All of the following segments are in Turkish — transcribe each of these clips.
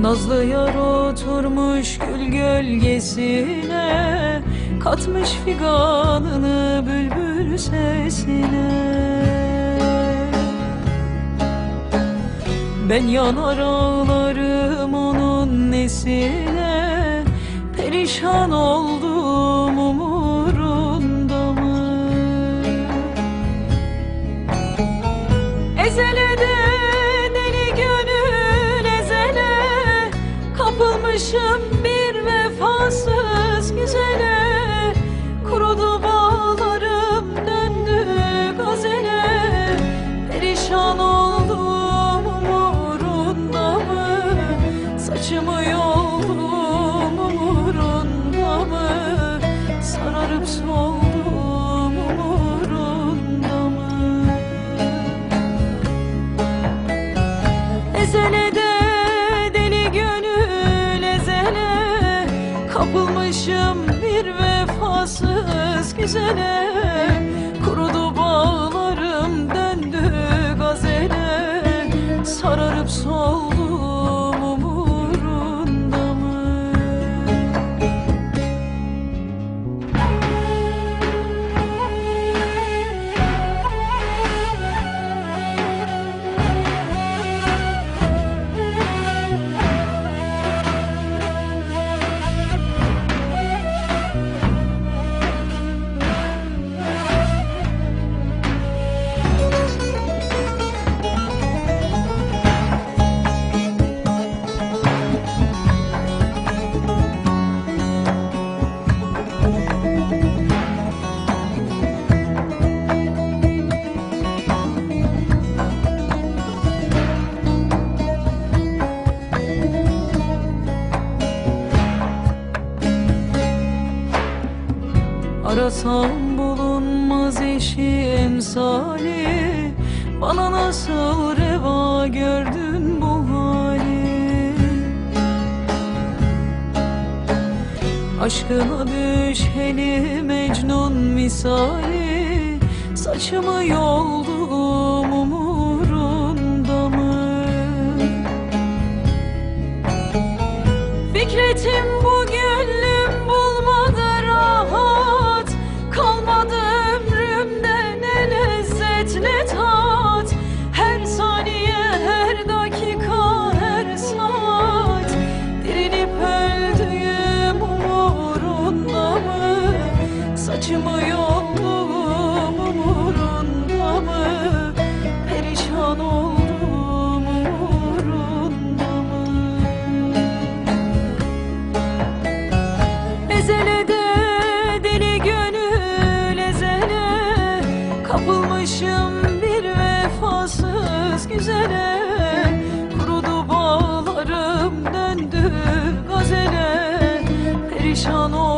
Nazlı yar oturmuş gül gölgesine Katmış figanını bülbül sesine. Ben yanar ağlarım onun nesine Perişan oldum Kapılmışım bir vefasız güzele Kurudu bağlarım döndü gazele. Perişan oldum umurunda mı? Saçımı yoldum umurunda mı? Sararıp soldum Kapılmışım bir vefasız güzele Kurudu bağlarım Arasam bulunmaz eşi emsali Bana nasıl reva gördün bu hali? Aşkına düşeli Mecnun misali. Saçımı yoldum umurunda mı? Fikretim bu Kapılmışım bir vefasız güzele. Kurudu bağlarım döndü gazele Perişan oldum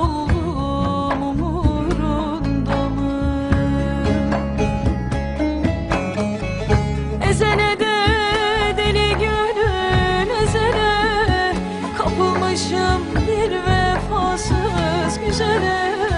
Bir vefasız güzelim